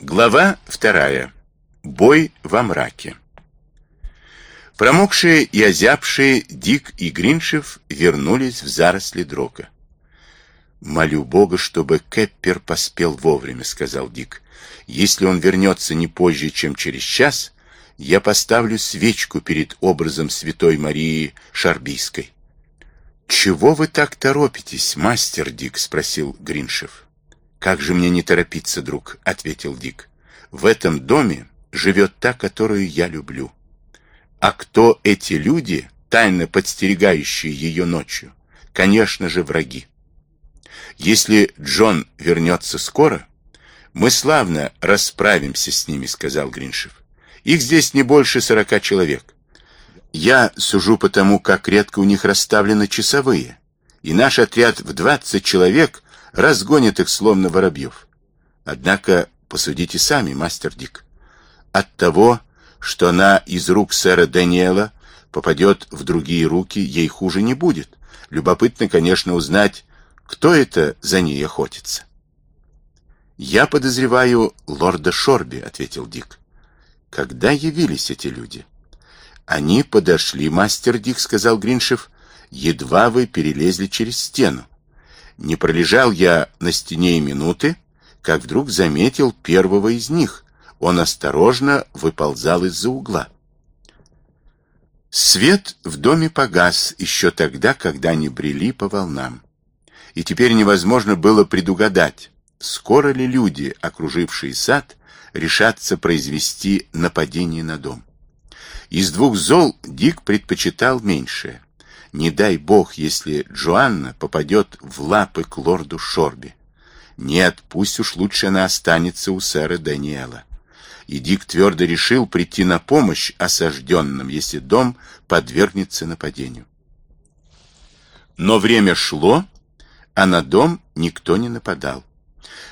Глава вторая. Бой во мраке. Промокшие и озябшие Дик и Гриншев вернулись в заросли дрока. «Молю Бога, чтобы Кэппер поспел вовремя», — сказал Дик. «Если он вернется не позже, чем через час, я поставлю свечку перед образом Святой Марии Шарбийской». «Чего вы так торопитесь, мастер Дик?» — спросил Гриншев. «Как же мне не торопиться, друг?» — ответил Дик. «В этом доме живет та, которую я люблю. А кто эти люди, тайно подстерегающие ее ночью? Конечно же, враги. Если Джон вернется скоро, мы славно расправимся с ними», — сказал Гриншев. «Их здесь не больше сорока человек. Я сужу по тому, как редко у них расставлены часовые, и наш отряд в двадцать человек — разгонит их словно воробьев. Однако посудите сами, мастер Дик. От того, что она из рук сэра Даниэла попадет в другие руки, ей хуже не будет. Любопытно, конечно, узнать, кто это за ней охотится. «Я подозреваю лорда Шорби», — ответил Дик. «Когда явились эти люди?» «Они подошли, мастер Дик», — сказал Гриншев, — «едва вы перелезли через стену. Не пролежал я на стене и минуты, как вдруг заметил первого из них. Он осторожно выползал из-за угла. Свет в доме погас еще тогда, когда они брели по волнам. И теперь невозможно было предугадать, скоро ли люди, окружившие сад, решатся произвести нападение на дом. Из двух зол Дик предпочитал меньшее. Не дай бог, если Джоанна попадет в лапы к лорду Шорби. Нет, пусть уж лучше она останется у сэра Даниэла. И Дик твердо решил прийти на помощь осажденным, если дом подвергнется нападению. Но время шло, а на дом никто не нападал.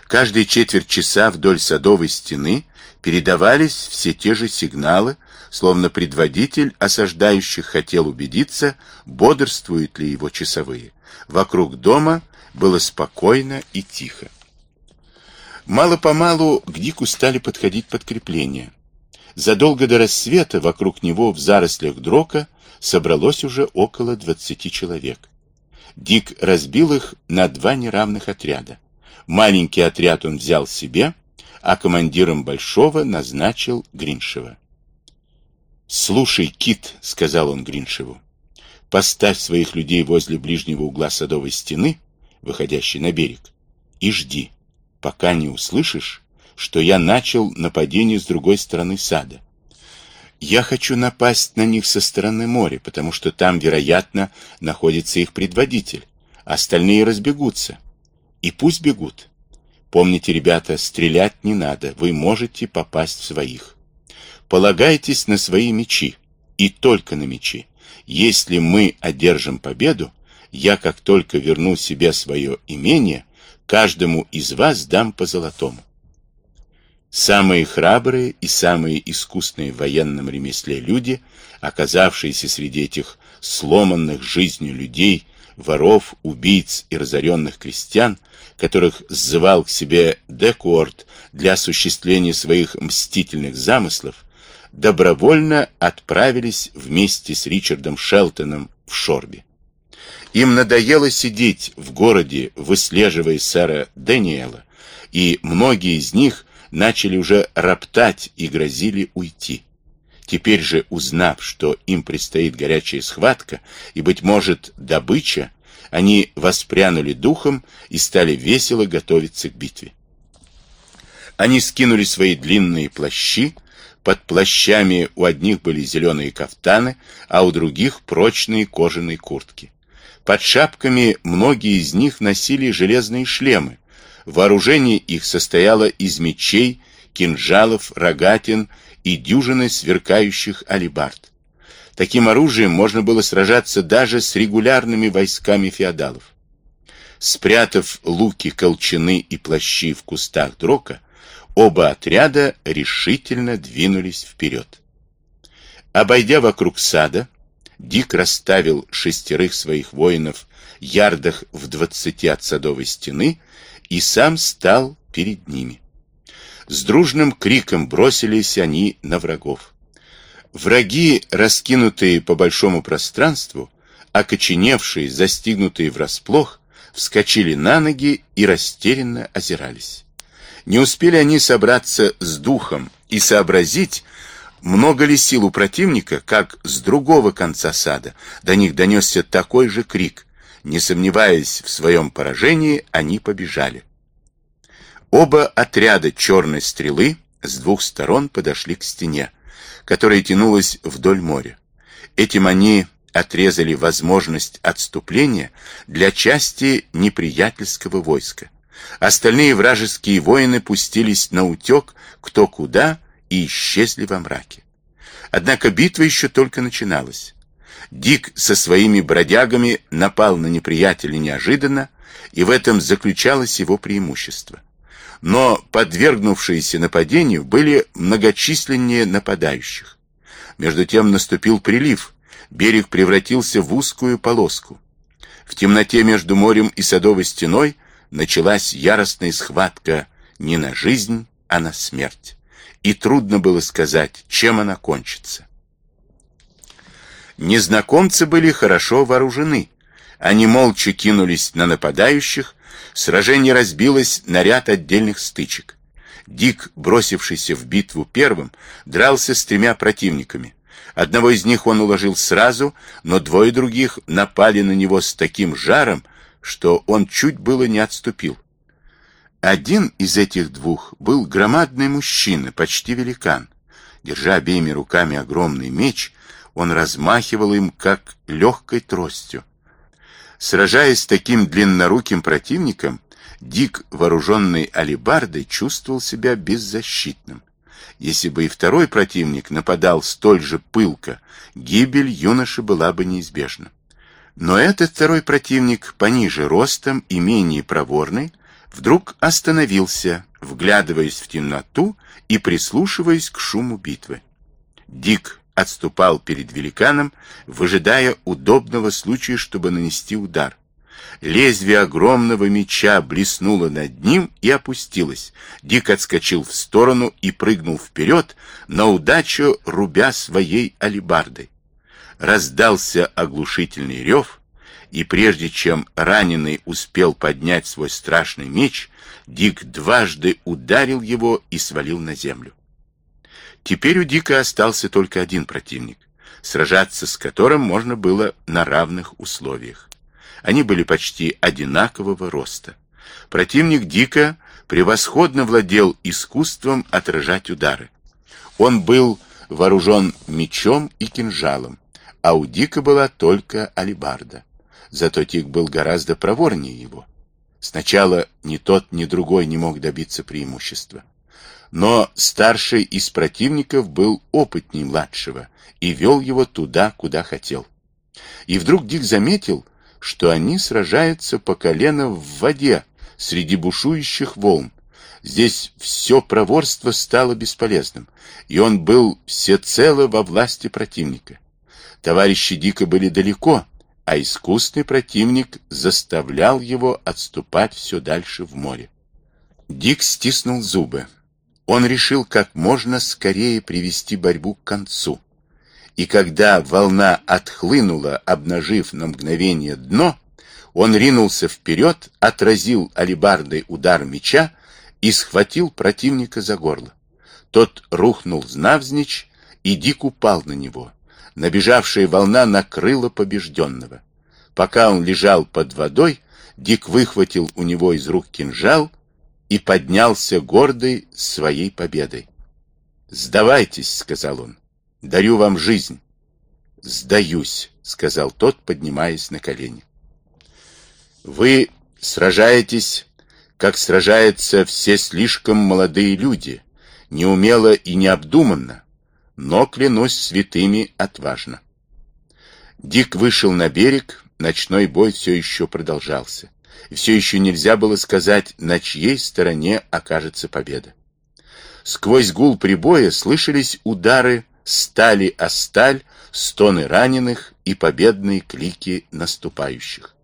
Каждые четверть часа вдоль садовой стены передавались все те же сигналы, словно предводитель осаждающих хотел убедиться, бодрствуют ли его часовые. Вокруг дома было спокойно и тихо. Мало-помалу к Дику стали подходить подкрепления. Задолго до рассвета вокруг него в зарослях дрока собралось уже около двадцати человек. Дик разбил их на два неравных отряда. Маленький отряд он взял себе, а командиром большого назначил Гриншева. «Слушай, Кит», — сказал он Гриншеву, — «поставь своих людей возле ближнего угла садовой стены, выходящей на берег, и жди, пока не услышишь, что я начал нападение с другой стороны сада. Я хочу напасть на них со стороны моря, потому что там, вероятно, находится их предводитель. Остальные разбегутся. И пусть бегут. Помните, ребята, стрелять не надо, вы можете попасть в своих. Полагайтесь на свои мечи, и только на мечи. Если мы одержим победу, я, как только верну себе свое имение, каждому из вас дам по золотому. Самые храбрые и самые искусные в военном ремесле люди, оказавшиеся среди этих сломанных жизнью людей, воров, убийц и разоренных крестьян, которых сзывал к себе Декуорт для осуществления своих мстительных замыслов, добровольно отправились вместе с Ричардом Шелтоном в Шорби. Им надоело сидеть в городе, выслеживая сэра Дэниела, и многие из них начали уже роптать и грозили уйти. Теперь же, узнав, что им предстоит горячая схватка и, быть может, добыча, они воспрянули духом и стали весело готовиться к битве. Они скинули свои длинные плащи, под плащами у одних были зеленые кафтаны, а у других прочные кожаные куртки. Под шапками многие из них носили железные шлемы. Вооружение их состояло из мечей, кинжалов, рогатин и дюжины сверкающих алибард. Таким оружием можно было сражаться даже с регулярными войсками феодалов. Спрятав луки, колчаны и плащи в кустах дрока, Оба отряда решительно двинулись вперед. Обойдя вокруг сада, Дик расставил шестерых своих воинов ярдах в двадцати от садовой стены и сам стал перед ними. С дружным криком бросились они на врагов. Враги, раскинутые по большому пространству, окоченевшие, застигнутые врасплох, вскочили на ноги и растерянно озирались. Не успели они собраться с духом и сообразить, много ли сил у противника, как с другого конца сада до них донесся такой же крик. Не сомневаясь в своем поражении, они побежали. Оба отряда черной стрелы с двух сторон подошли к стене, которая тянулась вдоль моря. Этим они отрезали возможность отступления для части неприятельского войска. Остальные вражеские воины пустились на утек кто куда и исчезли во мраке. Однако битва еще только начиналась. Дик со своими бродягами напал на неприятеля неожиданно, и в этом заключалось его преимущество. Но подвергнувшиеся нападению были многочисленнее нападающих. Между тем наступил прилив, берег превратился в узкую полоску. В темноте между морем и садовой стеной началась яростная схватка не на жизнь, а на смерть. И трудно было сказать, чем она кончится. Незнакомцы были хорошо вооружены. Они молча кинулись на нападающих, сражение разбилось на ряд отдельных стычек. Дик, бросившийся в битву первым, дрался с тремя противниками. Одного из них он уложил сразу, но двое других напали на него с таким жаром, что он чуть было не отступил. Один из этих двух был громадный мужчина, почти великан. Держа обеими руками огромный меч, он размахивал им, как легкой тростью. Сражаясь с таким длинноруким противником, Дик, вооруженный алебардой, чувствовал себя беззащитным. Если бы и второй противник нападал столь же пылко, гибель юноши была бы неизбежна. Но этот второй противник, пониже ростом и менее проворный, вдруг остановился, вглядываясь в темноту и прислушиваясь к шуму битвы. Дик отступал перед великаном, выжидая удобного случая, чтобы нанести удар. Лезвие огромного меча блеснуло над ним и опустилось. Дик отскочил в сторону и прыгнул вперед, на удачу рубя своей алебардой раздался оглушительный рев, и прежде чем раненый успел поднять свой страшный меч, Дик дважды ударил его и свалил на землю. Теперь у Дика остался только один противник, сражаться с которым можно было на равных условиях. Они были почти одинакового роста. Противник Дика превосходно владел искусством отражать удары. Он был вооружен мечом и кинжалом, а у Дика была только алибарда. Зато Тик был гораздо проворнее его. Сначала ни тот, ни другой не мог добиться преимущества. Но старший из противников был опытней младшего и вел его туда, куда хотел. И вдруг Дик заметил, что они сражаются по колено в воде среди бушующих волн. Здесь все проворство стало бесполезным, и он был всецело во власти противника. Товарищи Дика были далеко, а искусный противник заставлял его отступать все дальше в море. Дик стиснул зубы. Он решил как можно скорее привести борьбу к концу. И когда волна отхлынула, обнажив на мгновение дно, он ринулся вперед, отразил алебардой удар меча и схватил противника за горло. Тот рухнул навзничь, и Дик упал на него. Набежавшая волна накрыла побежденного. Пока он лежал под водой, Дик выхватил у него из рук кинжал и поднялся гордый своей победой. «Сдавайтесь», — сказал он, — «дарю вам жизнь». «Сдаюсь», — сказал тот, поднимаясь на колени. «Вы сражаетесь, как сражаются все слишком молодые люди, неумело и необдуманно, но, клянусь святыми, отважно. Дик вышел на берег, ночной бой все еще продолжался. И все еще нельзя было сказать, на чьей стороне окажется победа. Сквозь гул прибоя слышались удары стали о сталь, стоны раненых и победные клики наступающих.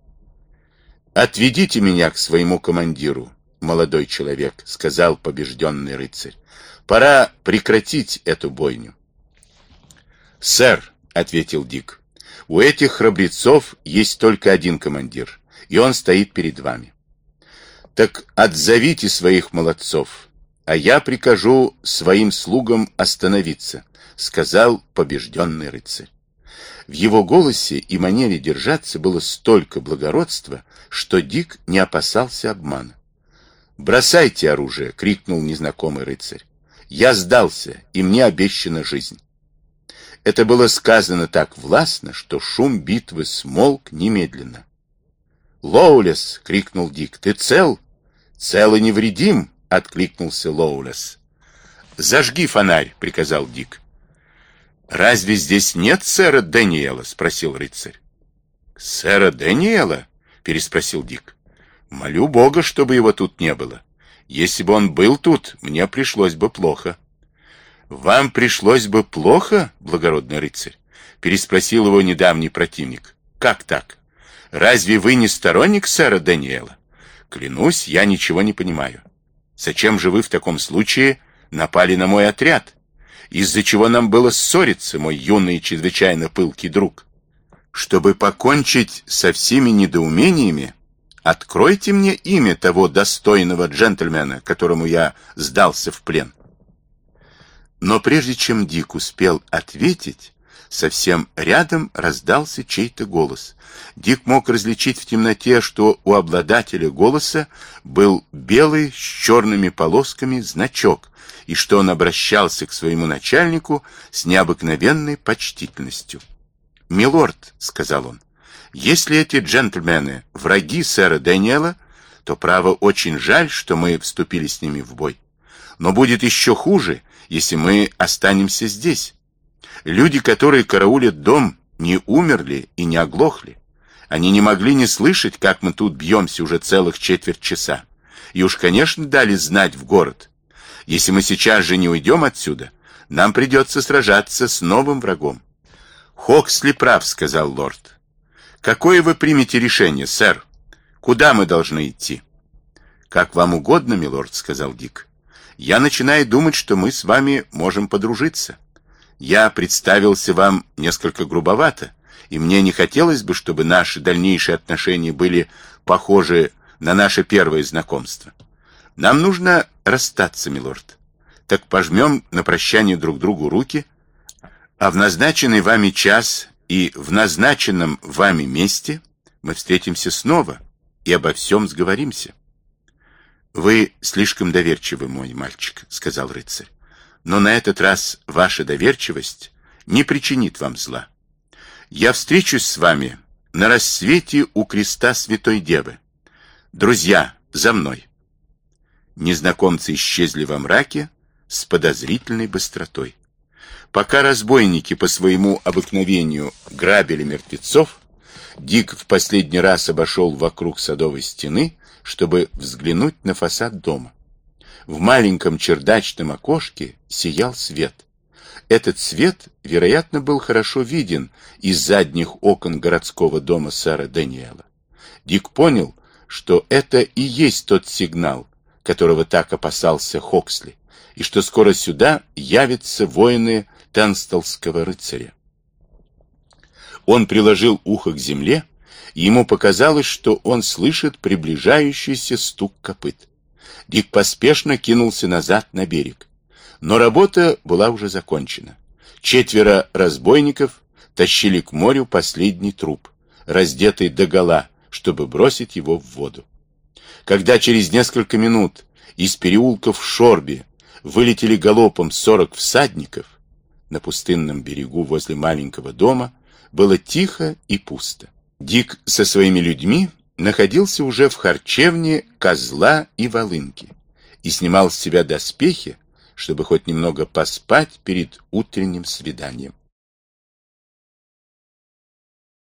«Отведите меня к своему командиру, молодой человек», — сказал побежденный рыцарь. «Пора прекратить эту бойню». «Сэр», — ответил Дик, — «у этих храбрецов есть только один командир, и он стоит перед вами. Так отзовите своих молодцов, а я прикажу своим слугам остановиться», — сказал побежденный рыцарь. В его голосе и манере держаться было столько благородства, что Дик не опасался обмана. «Бросайте оружие!» — крикнул незнакомый рыцарь. «Я сдался, и мне обещана жизнь». Это было сказано так властно, что шум битвы смолк немедленно. «Лоулес!» — крикнул Дик. «Ты цел?» «Цел и невредим!» — откликнулся Лоулес. «Зажги фонарь!» — приказал Дик. «Разве здесь нет сэра Даниэла?» — спросил рыцарь. «Сэра Даниэла?» — переспросил Дик. «Молю Бога, чтобы его тут не было. Если бы он был тут, мне пришлось бы плохо». «Вам пришлось бы плохо, благородный рыцарь?» — переспросил его недавний противник. «Как так? Разве вы не сторонник сэра Даниэла? Клянусь, я ничего не понимаю. Зачем же вы в таком случае напали на мой отряд?» из-за чего нам было ссориться, мой юный и чрезвычайно пылкий друг. Чтобы покончить со всеми недоумениями, откройте мне имя того достойного джентльмена, которому я сдался в плен. Но прежде чем Дик успел ответить, совсем рядом раздался чей-то голос. Дик мог различить в темноте, что у обладателя голоса был белый с черными полосками значок, и что он обращался к своему начальнику с необыкновенной почтительностью. «Милорд», — сказал он, — «если эти джентльмены враги сэра Дэниела, то, право, очень жаль, что мы вступили с ними в бой. Но будет еще хуже, если мы останемся здесь. Люди, которые караулят дом, не умерли и не оглохли. Они не могли не слышать, как мы тут бьемся уже целых четверть часа. И уж, конечно, дали знать в город, если мы сейчас же не уйдем отсюда, нам придется сражаться с новым врагом. Хоксли прав, сказал лорд. Какое вы примете решение, сэр? Куда мы должны идти? Как вам угодно, милорд, сказал Дик. Я начинаю думать, что мы с вами можем подружиться. Я представился вам несколько грубовато, и мне не хотелось бы, чтобы наши дальнейшие отношения были похожи на наше первое знакомство. Нам нужно расстаться, милорд. Так пожмем на прощание друг другу руки, а в назначенный вами час и в назначенном вами месте мы встретимся снова и обо всем сговоримся. Вы слишком доверчивы, мой мальчик, сказал рыцарь. Но на этот раз ваша доверчивость не причинит вам зла. Я встречусь с вами на рассвете у креста Святой Девы. Друзья, за мной. Незнакомцы исчезли во мраке с подозрительной быстротой. Пока разбойники по своему обыкновению грабили мертвецов, Дик в последний раз обошел вокруг садовой стены, чтобы взглянуть на фасад дома. В маленьком чердачном окошке сиял свет. Этот свет, вероятно, был хорошо виден из задних окон городского дома сэра Даниэла. Дик понял, что это и есть тот сигнал, которого так опасался Хоксли, и что скоро сюда явятся воины Тенстолского рыцаря. Он приложил ухо к земле, ему показалось, что он слышит приближающийся стук копыт. Дик поспешно кинулся назад на берег. Но работа была уже закончена. Четверо разбойников тащили к морю последний труп, раздетый догола, чтобы бросить его в воду. Когда через несколько минут из переулков в Шорбе вылетели галопом сорок всадников, на пустынном берегу возле маленького дома было тихо и пусто. Дик со своими людьми находился уже в харчевне козла и волынки и снимал с себя доспехи, чтобы хоть немного поспать перед утренним свиданием.